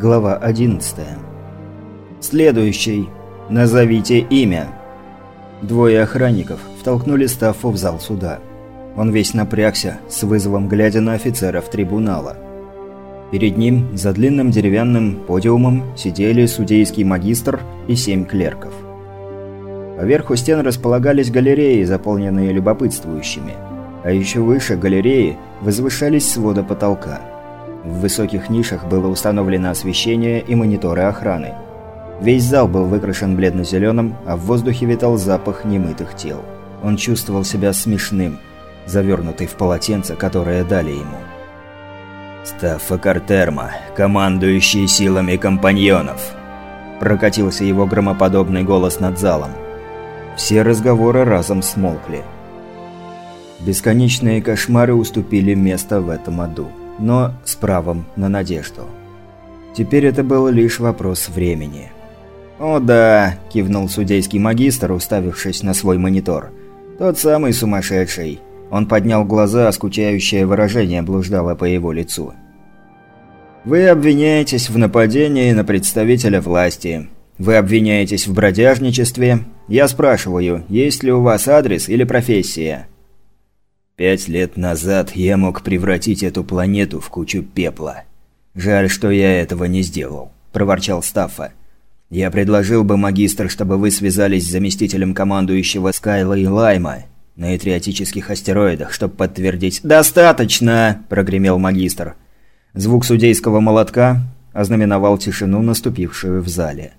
Глава 11. Следующий. Назовите имя. Двое охранников втолкнули Стаффу в зал суда. Он весь напрягся, с вызовом глядя на офицеров трибунала. Перед ним, за длинным деревянным подиумом, сидели судейский магистр и семь клерков. Поверху стен располагались галереи, заполненные любопытствующими. А еще выше галереи возвышались свода потолка. В высоких нишах было установлено освещение и мониторы охраны. Весь зал был выкрашен бледно-зеленым, а в воздухе витал запах немытых тел. Он чувствовал себя смешным, завернутый в полотенце, которое дали ему. «Стаффа Картерма, командующий силами компаньонов!» Прокатился его громоподобный голос над залом. Все разговоры разом смолкли. Бесконечные кошмары уступили место в этом аду, но с правом на надежду. Теперь это был лишь вопрос времени. «О да», – кивнул судейский магистр, уставившись на свой монитор. «Тот самый сумасшедший». Он поднял глаза, а скучающее выражение блуждало по его лицу. «Вы обвиняетесь в нападении на представителя власти. Вы обвиняетесь в бродяжничестве. Я спрашиваю, есть ли у вас адрес или профессия? Пять лет назад я мог превратить эту планету в кучу пепла. Жаль, что я этого не сделал, проворчал Стаффа. Я предложил бы, магистр, чтобы вы связались с заместителем командующего Скайла и Лайма на этриотических астероидах, чтобы подтвердить «Достаточно!» – прогремел магистр. Звук судейского молотка ознаменовал тишину, наступившую в зале.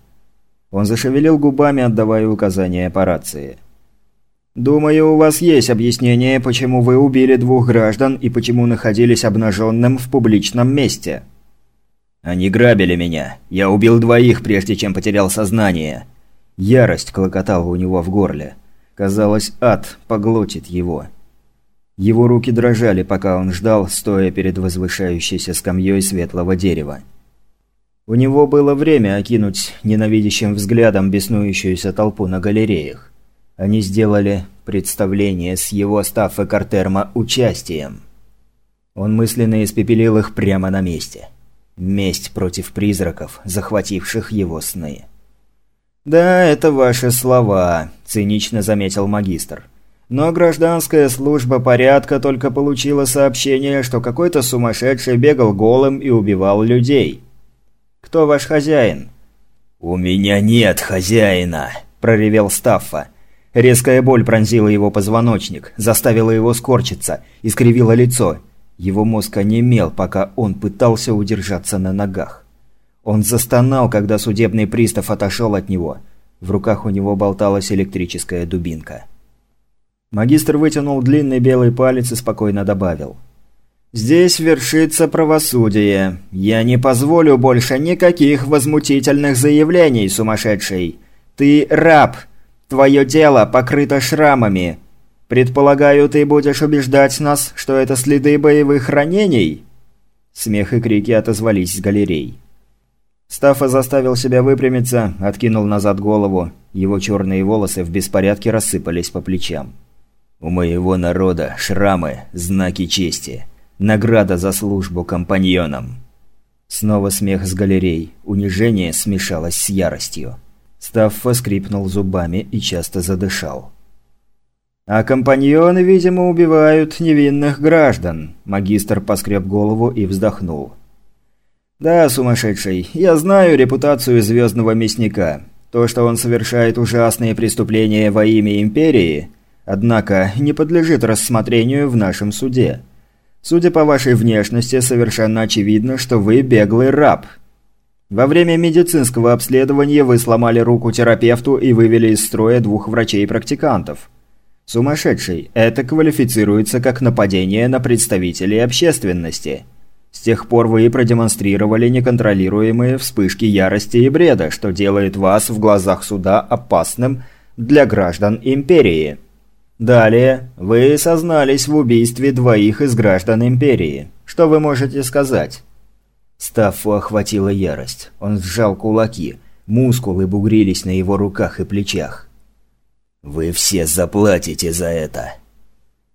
Он зашевелил губами, отдавая указания по рации. «Думаю, у вас есть объяснение, почему вы убили двух граждан и почему находились обнаженным в публичном месте». «Они грабили меня. Я убил двоих, прежде чем потерял сознание». Ярость клокотала у него в горле. Казалось, ад поглотит его. Его руки дрожали, пока он ждал, стоя перед возвышающейся скамьей светлого дерева. У него было время окинуть ненавидящим взглядом беснующуюся толпу на галереях. Они сделали представление с его Стаффа Картерма участием. Он мысленно испепелил их прямо на месте. Месть против призраков, захвативших его сны. «Да, это ваши слова», – цинично заметил магистр. «Но гражданская служба порядка только получила сообщение, что какой-то сумасшедший бегал голым и убивал людей». Кто ваш хозяин?» «У меня нет хозяина!» – проревел Стаффа. Резкая боль пронзила его позвоночник, заставила его скорчиться, искривила лицо. Его мозг онемел, пока он пытался удержаться на ногах. Он застонал, когда судебный пристав отошел от него. В руках у него болталась электрическая дубинка. Магистр вытянул длинный белый палец и спокойно добавил – Здесь вершится правосудие. Я не позволю больше никаких возмутительных заявлений, сумасшедший. Ты раб. Твое тело покрыто шрамами. Предполагаю, ты будешь убеждать нас, что это следы боевых ранений?» Смех и крики отозвались с галерей. Стаффа заставил себя выпрямиться, откинул назад голову. Его черные волосы в беспорядке рассыпались по плечам. «У моего народа шрамы – знаки чести. Награда за службу компаньонам. Снова смех с галерей. Унижение смешалось с яростью. Стаффа скрипнул зубами и часто задышал. «А компаньоны, видимо, убивают невинных граждан», – магистр поскреб голову и вздохнул. «Да, сумасшедший, я знаю репутацию звездного мясника. То, что он совершает ужасные преступления во имя Империи, однако не подлежит рассмотрению в нашем суде. Судя по вашей внешности, совершенно очевидно, что вы беглый раб. Во время медицинского обследования вы сломали руку терапевту и вывели из строя двух врачей-практикантов. Сумасшедший, это квалифицируется как нападение на представителей общественности. С тех пор вы продемонстрировали неконтролируемые вспышки ярости и бреда, что делает вас в глазах суда опасным для граждан Империи. Далее, вы сознались в убийстве двоих из граждан Империи. Что вы можете сказать?» Стаффу охватила ярость. Он сжал кулаки. Мускулы бугрились на его руках и плечах. «Вы все заплатите за это!»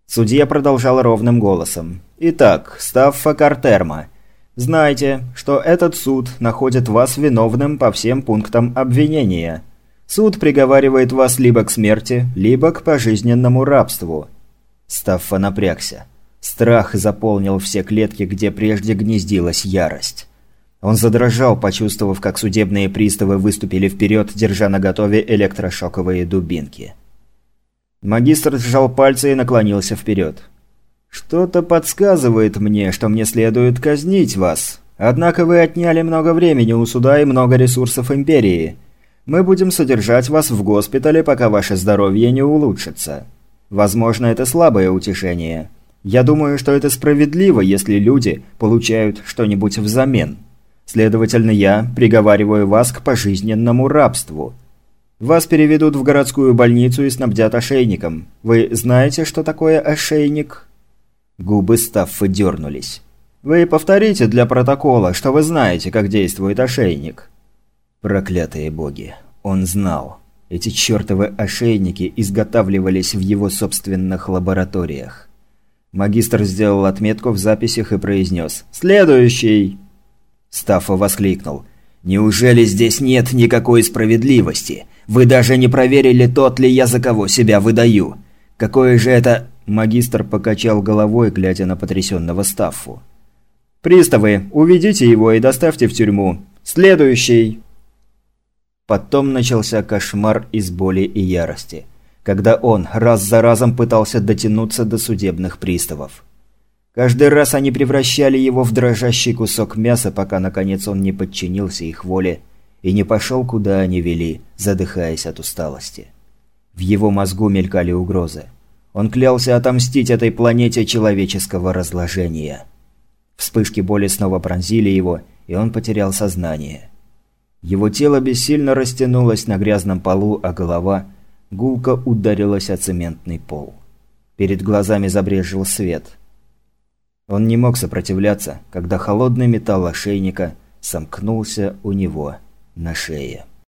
Судья продолжал ровным голосом. «Итак, Стаффа Картерма, Знайте, что этот суд находит вас виновным по всем пунктам обвинения. Суд приговаривает вас либо к смерти, либо к пожизненному рабству». Стаффа напрягся. Страх заполнил все клетки, где прежде гнездилась ярость. Он задрожал, почувствовав, как судебные приставы выступили вперед, держа наготове электрошоковые дубинки. Магистр сжал пальцы и наклонился вперед. «Что-то подсказывает мне, что мне следует казнить вас. Однако вы отняли много времени у суда и много ресурсов Империи. Мы будем содержать вас в госпитале, пока ваше здоровье не улучшится. Возможно, это слабое утешение. Я думаю, что это справедливо, если люди получают что-нибудь взамен. Следовательно, я приговариваю вас к пожизненному рабству». Вас переведут в городскую больницу и снабдят ошейником. Вы знаете, что такое ошейник?» Губы Стаффы дернулись. «Вы повторите для протокола, что вы знаете, как действует ошейник». Проклятые боги. Он знал. Эти чертовы ошейники изготавливались в его собственных лабораториях. Магистр сделал отметку в записях и произнес «Следующий!». Стаффа воскликнул «Неужели здесь нет никакой справедливости? Вы даже не проверили, тот ли я за кого себя выдаю? Какое же это Магистр покачал головой, глядя на потрясенного Стаффу. «Приставы, уведите его и доставьте в тюрьму. Следующий!» Потом начался кошмар из боли и ярости, когда он раз за разом пытался дотянуться до судебных приставов. Каждый раз они превращали его в дрожащий кусок мяса, пока наконец он не подчинился их воле и не пошел, куда они вели, задыхаясь от усталости. В его мозгу мелькали угрозы. Он клялся отомстить этой планете человеческого разложения. Вспышки боли снова пронзили его, и он потерял сознание. Его тело бессильно растянулось на грязном полу, а голова гулко ударилась о цементный пол. Перед глазами забрежил свет. Он не мог сопротивляться, когда холодный металл ошейника сомкнулся у него на шее.